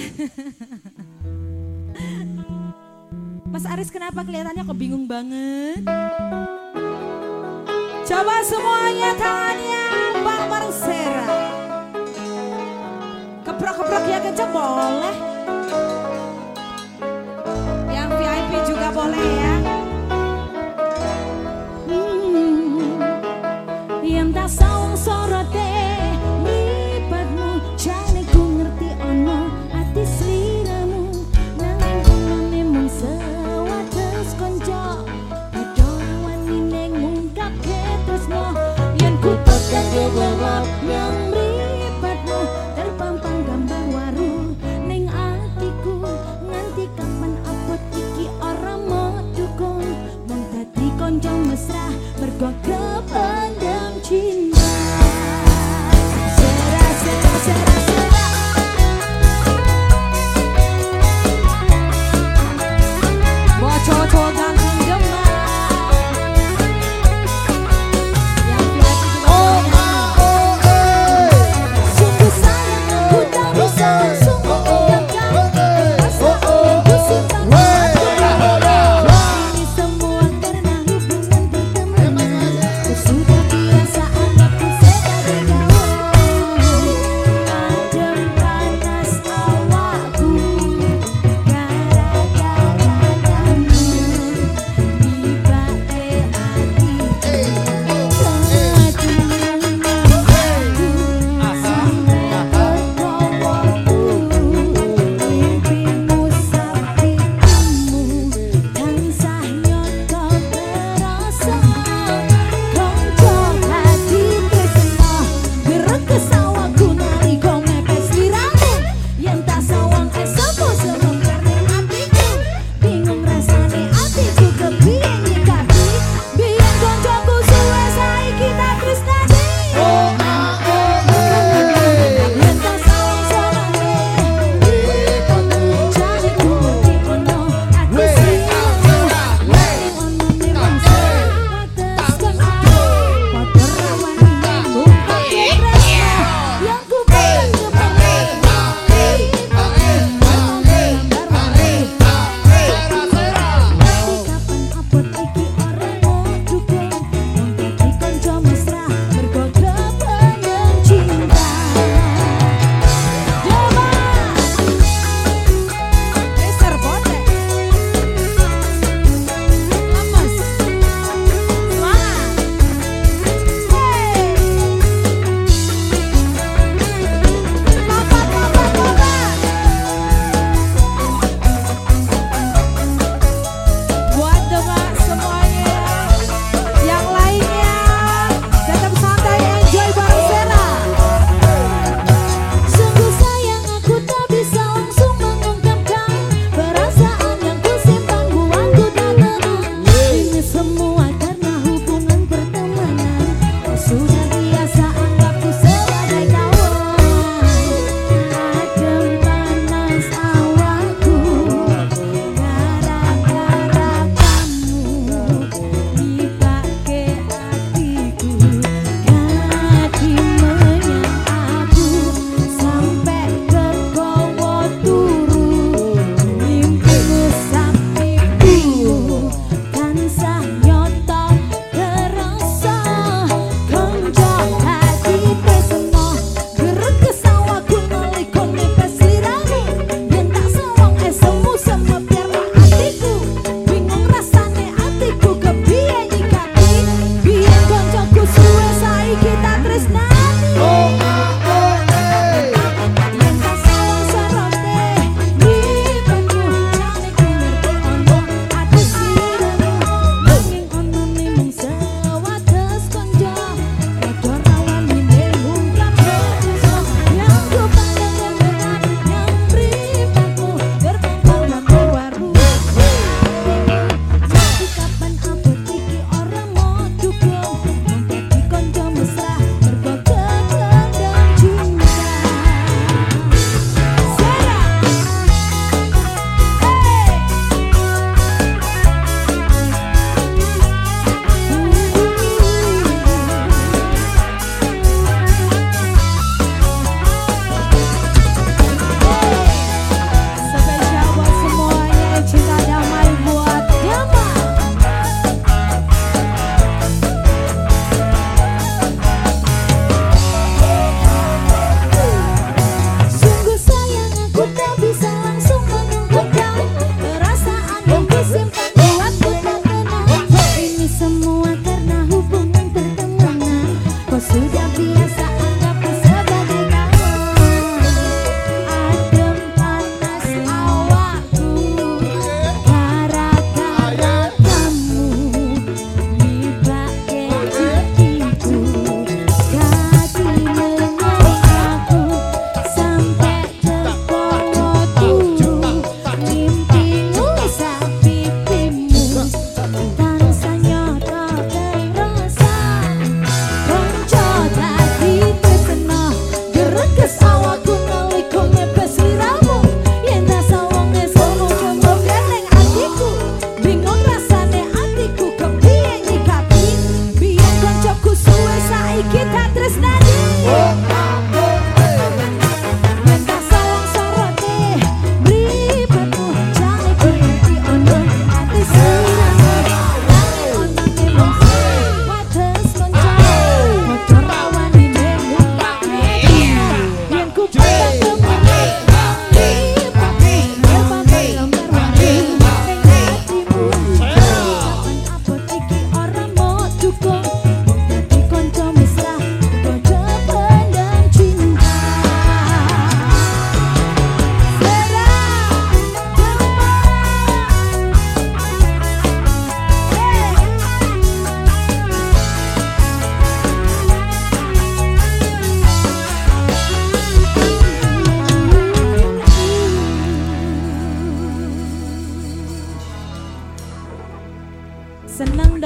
Mas Aris kenapa kelihatannya kok bingung banget? Coba semuanya tangannya bareng-bareng serah. Keprok-keprok ya kenceng boleh.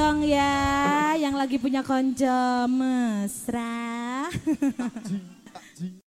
Dong ya yang lagi punya konco mesra.